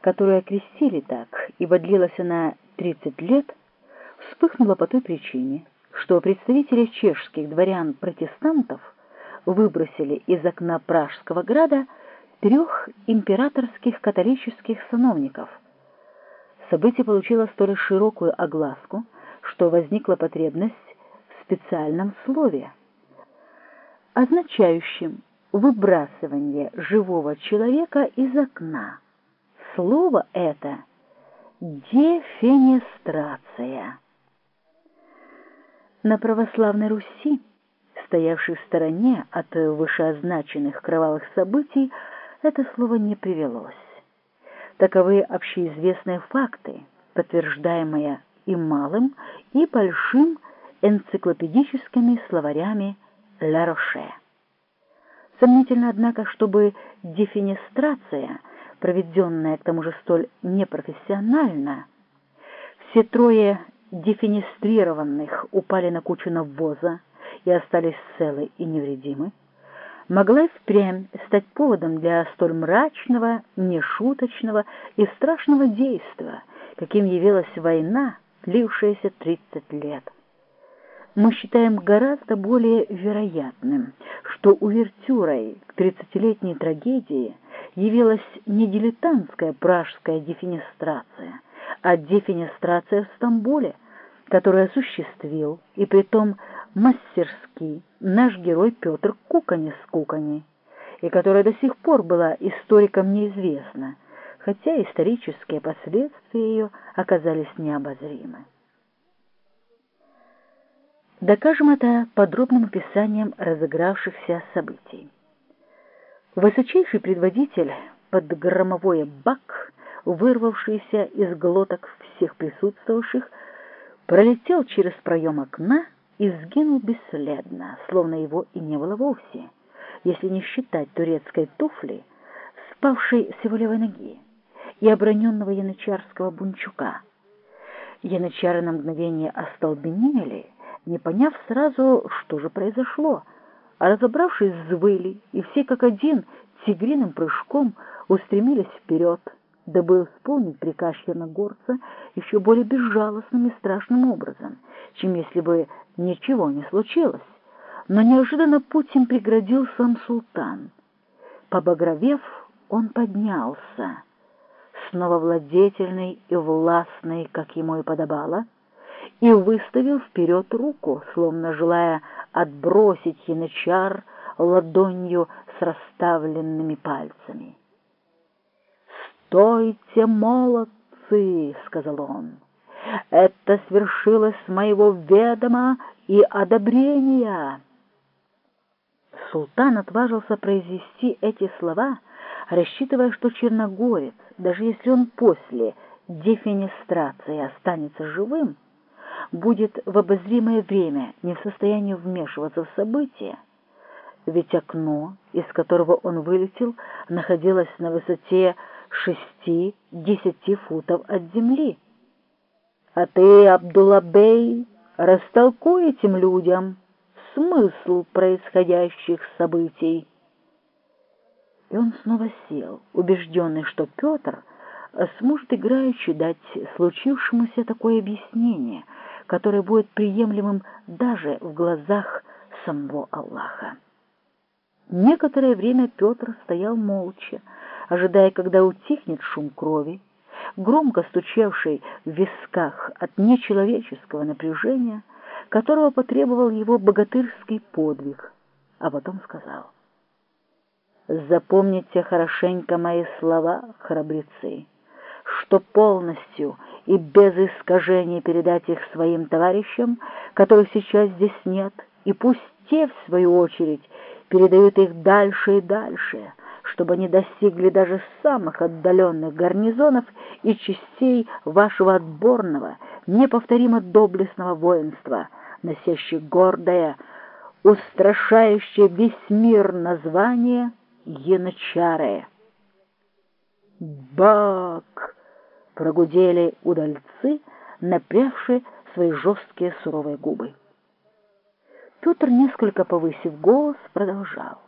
которую окрестили так, ибо длилась она 30 лет, вспыхнула по той причине, что представители чешских дворян-протестантов выбросили из окна Пражского града трех императорских католических сановников. Событие получило столь широкую огласку, что возникла потребность в специальном слове, означающем выбрасывание живого человека из окна. Слово это «дефенестрация». На православной Руси, стоявшей в стороне от вышеозначенных кровавых событий, это слово не привелось. Таковы общеизвестные факты, подтверждаемые и малым, и большим энциклопедическими словарями Ля Роше. Сомнительно, однако, чтобы дефинистрация, проведенная к тому же столь непрофессионально, все трое дефинистрированных упали на кучу навоза и остались целы и невредимы, могла впрямь стать поводом для столь мрачного, нешуточного и страшного действа, каким явилась война, длившаяся 30 лет. Мы считаем гораздо более вероятным, что увертюрой к тридцатилетней трагедии явилась не дилетантская пражская дефинистрация, а дефинистрация в Стамбуле, которую осуществил, и притом мастерски, наш герой Петр Кукани-Скукани, и которая до сих пор была историкам неизвестна, хотя исторические последствия ее оказались необозримы. Докажем это подробным описанием разыгравшихся событий. Высочайший предводитель под громовое бак, вырвавшийся из глоток всех присутствовавших, пролетел через проем окна и сгинул бесследно, словно его и не было вовсе, если не считать турецкой туфли, спавшей с его левой ноги, и оброненного янычарского бунчука. Янычары на мгновение остолбенели — не поняв сразу, что же произошло, а разобравшись, взвыли, и все как один тигриным прыжком устремились вперед, дабы исполнить приказ черногорца еще более безжалостным и страшным образом, чем если бы ничего не случилось. Но неожиданно путь им преградил сам султан. Побагровев, он поднялся, снова владетельный и властный, как ему и подобало, и выставил вперед руку, словно желая отбросить янычар ладонью с расставленными пальцами. «Стойте, молодцы!» — сказал он. «Это свершилось с моего ведома и одобрения!» Султан отважился произнести эти слова, рассчитывая, что черногорец, даже если он после дефенестрации останется живым, будет в обозримое время не в состоянии вмешиваться в события, ведь окно, из которого он вылетел, находилось на высоте шести-десяти футов от земли. А ты, Абдуллабей, растолкуй этим людям смысл происходящих событий. И он снова сел, убежденный, что Петр сможет играючи дать случившемуся такое объяснение — которое будет приемлемым даже в глазах самого Аллаха. Некоторое время Петр стоял молча, ожидая, когда утихнет шум крови, громко стучавший в висках от нечеловеческого напряжения, которого потребовал его богатырский подвиг, а потом сказал «Запомните хорошенько мои слова, храбрецы, что полностью и без искажений передать их своим товарищам, которых сейчас здесь нет, и пусть те, в свою очередь, передают их дальше и дальше, чтобы они достигли даже самых отдаленных гарнизонов и частей вашего отборного, неповторимо доблестного воинства, носящих гордое, устрашающее весь мир название Янычары. Бак! Прогудели удальцы, напрявшие свои жесткие суровые губы. Петр, несколько повысив голос, продолжал.